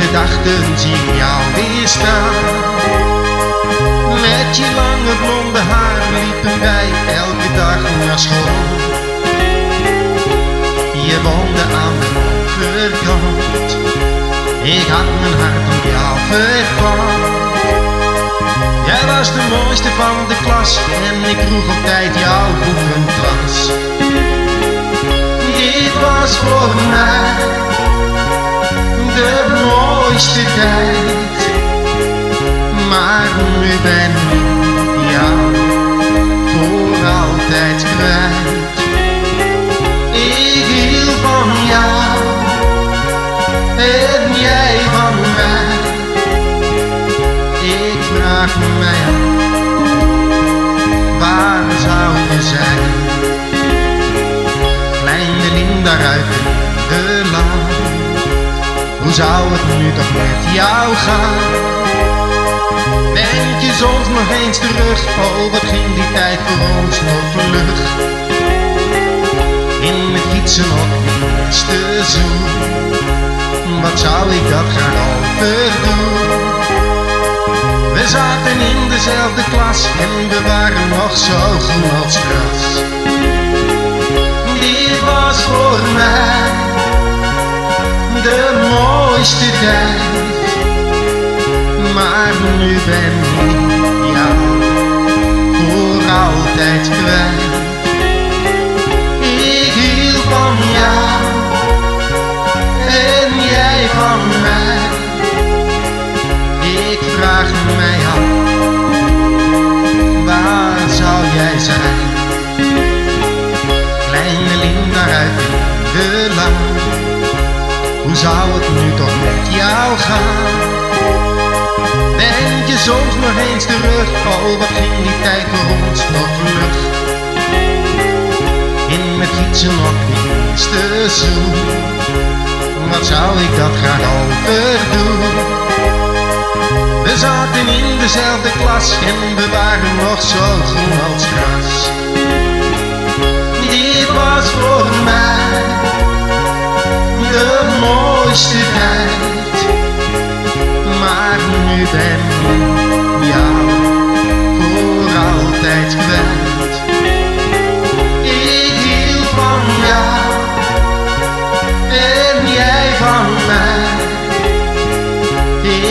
gedachten zie ik jou weer staan. Met je lange blonde haar liepen wij elke dag naar school. Je woonde aan de overkant, ik had mijn hart op jou verpand. Jij was de mooiste van de klas en ik droeg altijd jouw boekenkrans. Dit was voor mij mooiste tijd, maar nu ben ik jou voor altijd kwijt. Ik hield van jou en jij van mij. Ik vraag mij waar zou je zijn? Kleine Linda uit zou het nu toch met jou gaan? Denk je soms nog eens terug, oh wat ging die tijd voor ons nog vlug? In het fietsen op eerste zoen, wat zou ik dat graag overdoen? We zaten in dezelfde klas en we waren nog zo groen als maar nu ben ik jou voor altijd kwijt. Ik hield van jou en jij van mij. Ik vraag mij af, waar zou jij zijn? Kleine Linda uit de laan, hoe zou het nu toch met jou gaan? Denk je soms nog eens terug, oh wat ging die tijd voor ons toch vlug? In het fietsen op die eerste zoen, wat zou ik dat graag overdoen? We zaten in dezelfde klas en we waren nog zo groen als gras. Dit was voor maar nu ben ik jou voor altijd kwijt. Ik hield van jou en jij van mij.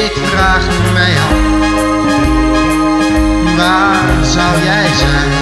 Ik vraag mij af, waar zou jij zijn?